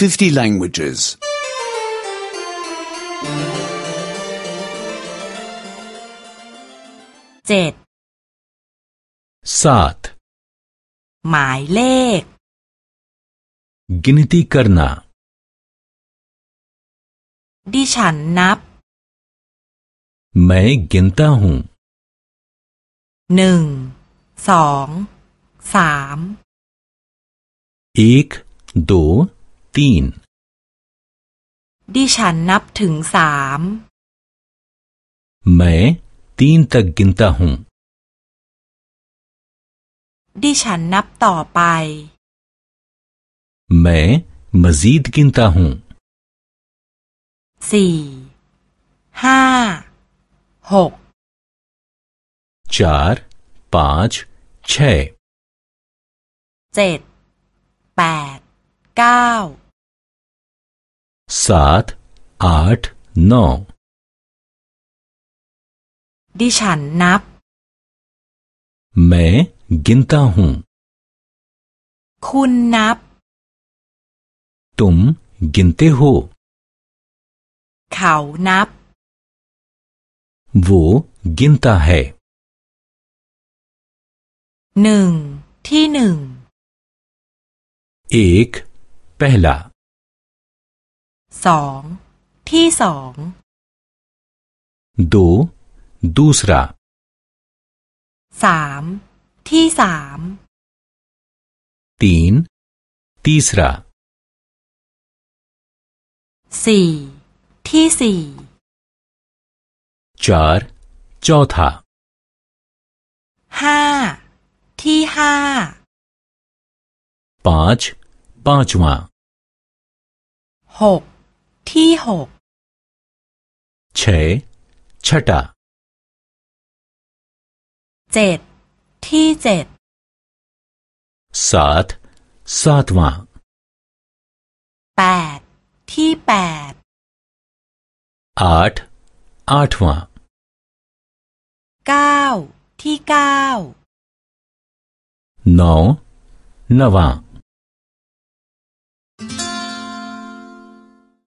50 languages. เจ็ด सात หมายเลข गिनती करना ดิฉันนับ मैं गिनता हूँ หนึ่ง สอง สาม एक दो तीन ดิฉันนับถึงสาม मैं तीन तक गिनता हूँ ดิฉันนับต่อไป मैं मजीद गिनता हूँ สี่ ห้า หก चार पाँच छ เจ็ด แปด เก้า सात आठ नौ ดิฉันนับ मैं गिनता हूँ คุณนับ तुम गिनते हो เขานับ वो गिनता है หนึ่ง ที่หนึ่ง एक पहला สอง ที่สอง दो दूसरा สาม ที่สาม तीन तीसरा สี่ ที่สี่ चार चौथा ห้า ที่ห้า पाँच पांचवा หก ที่หกเฉชะตาเจ็ดที่เจ็ดสาธสาธวาแปดที่แปดอาทอาทวาเก้าที่เก้านอนวา